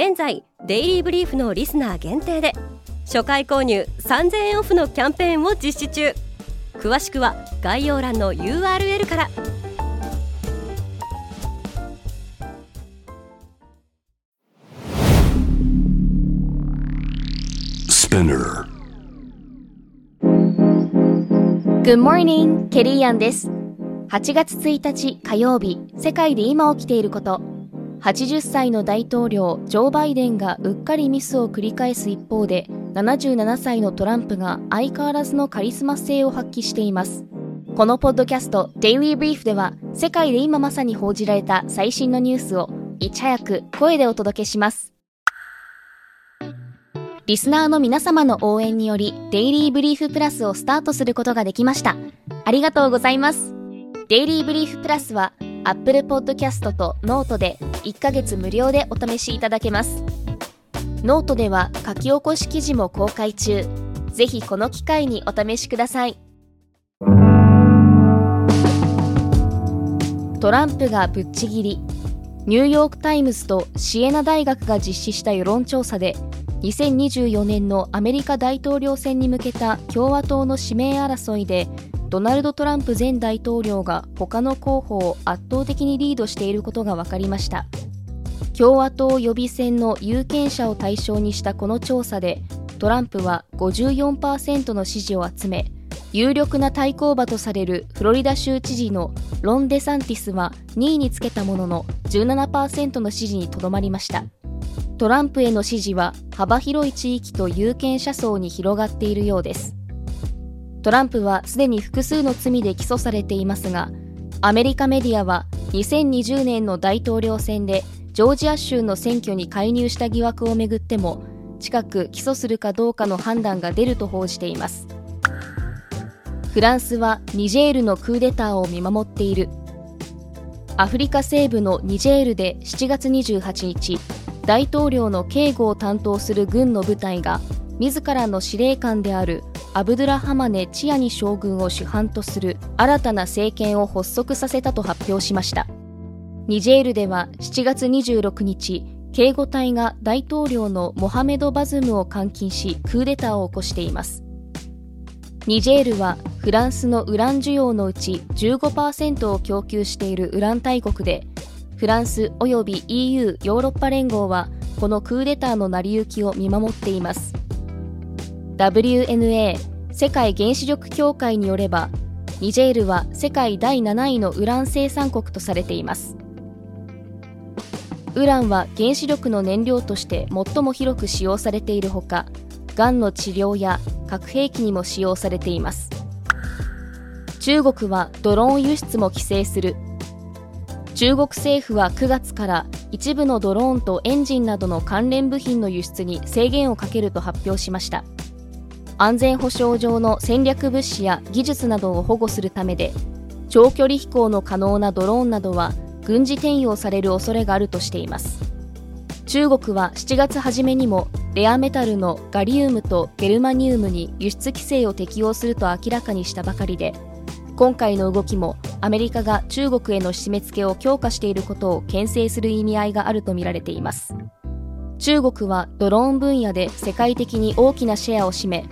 現在デイリーブリーフのリスナー限定で初回購入3000円オフのキャンペーンを実施中。詳しくは概要欄の URL から。Good morning, ケリーアンです。8月1日火曜日世界で今起きていること80歳の大統領ジョー・バイデンがうっかりミスを繰り返す一方で77歳のトランプが相変わらずのカリスマ性を発揮しています。このポッドキャスト Daily Brief では世界で今まさに報じられた最新のニュースをいち早く声でお届けします。リスナーの皆様の応援によりデイリーブリーフプラスをスタートすることができました。ありがとうございます。デイリーブリーフプラスは Apple Podcast と Note で1ヶ月無料でお試しいただけます。ノートでは書き起こし記事も公開中。ぜひこの機会にお試しください。トランプがぶっちぎり。ニューヨーク・タイムズとシエナ大学が実施した世論調査で、2024年のアメリカ大統領選に向けた共和党の指名争いでドナルド・トランプ前大統領が他の候補を圧倒的にリードしていることが分かりました。共和党予備選の有権者を対象にしたこの調査でトランプは54%の支持を集め有力な対抗馬とされるフロリダ州知事のロン・デサンティスは2位につけたものの17%の支持にとどまりました。トランプへの支持は幅広い地域と有権者層に広がっているようです。トランプはすでに複数の罪で起訴されていますがアメリカメディアは2020年の大統領選でジョージア州の選挙に介入した疑惑をめぐっても近く起訴するかどうかの判断が出ると報じています。フランスはニジェールのクーデターを見守っている。アフリカ西部のニジェールで7月28日大統領の警護を担当する軍の部隊が自らの司令官であるアブドゥラハマネ・チアニ将軍を主犯とする新たな政権を発足させたと発表しました。ニジェールでは7月26日警護隊が大統領のモハメド・バズムを監禁しクーデターを起こしています。ニジェールはフランスのウラン需要のうち15%を供給しているウラン大国でフランス及び EU ヨーロッパ連合はこのクーデターの成り行きを見守っています。WNA 世界原子力協会によればニジェールは世界第7位のウラン生産国とされています。ウランは原子力の燃料として最も広く使用されているほかがんの治療や核兵器にも使用されています。中国はドローン輸出も規制する。中国政府は9月から一部のドローンとエンジンなどの関連部品の輸出に制限をかけると発表しました。安全保障上の戦略物資や技術などを保護するためで長距離飛行の可能なドローンなどは軍事転用される恐れがあるとしています。中国は7月初めにもレアメタルのガリウムとゲルマニウムに輸出規制を適用すると明らかにしたばかりで今回の動きもアメリカが中国への締め付けを強化していることを牽制する意味合いがあるとみられています。中国はドローン分野で世界的に大きなシェアを占め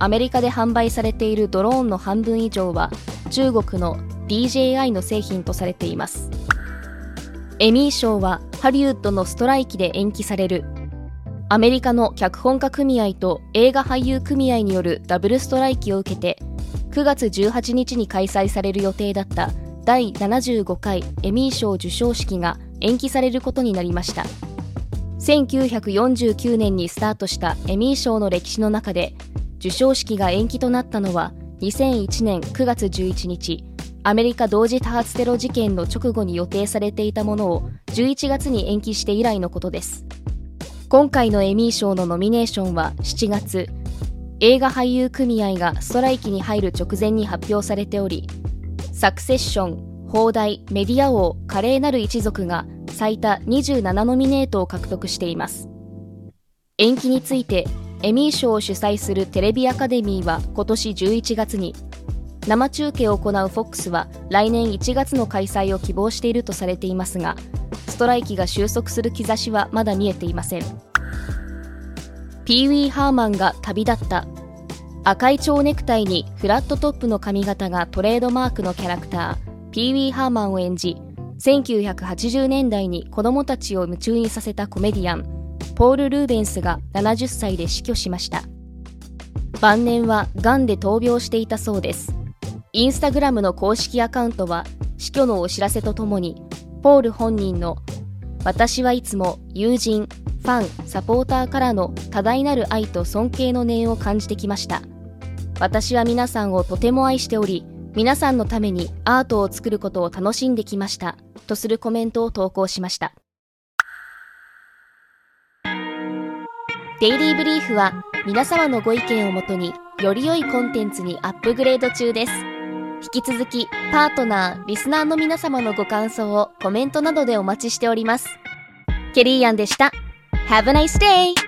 アメリカで販売されているドローンの半分以上は中国の DJI の製品とされています。エミー賞はハリウッドのストライキで延期される。アメリカの脚本家組合と映画俳優組合によるダブルストライキを受けて9月18日に開催される予定だった第75回エミー賞授賞式が延期されることになりました。1949年にスタートしたエミー賞の歴史の中で授賞式が延期となったのは2001年9月11日アメリカ同時多発テロ事件の直後に予定されていたものを11月に延期して以来のことです。今回のエミー賞のノミネーションは7月映画俳優組合がストライキに入る直前に発表されておりサクセッション放題メディア王華麗なる一族が最多27ノミネートを獲得しています。延期についてエミー賞を主催するテレビアカデミーは今年11月に生中継を行う FOX は来年1月の開催を希望しているとされていますがストライキが収束する兆しはまだ見えていません。ピーウィー・ハーマンが旅立った。赤い蝶ネクタイにフラットトップの髪型がトレードマークのキャラクターピーウィー・ハーマンを演じ1980年代に子供たちを夢中にさせたコメディアン。ポール・ルーベンスが70歳で死去しました。晩年は癌で闘病していたそうです。インスタグラムの公式アカウントは死去のお知らせとともにポール本人の私はいつも友人、ファン、サポーターからの多大なる愛と尊敬の念を感じてきました。私は皆さんをとても愛しており皆さんのためにアートを作ることを楽しんできました。とするコメントを投稿しました。デイリーブリーフは皆様のご意見をもとにより良いコンテンツにアップグレード中です引き続きパートナー、リスナーの皆様のご感想をコメントなどでお待ちしております。ケリーアンでした。Have a nice day!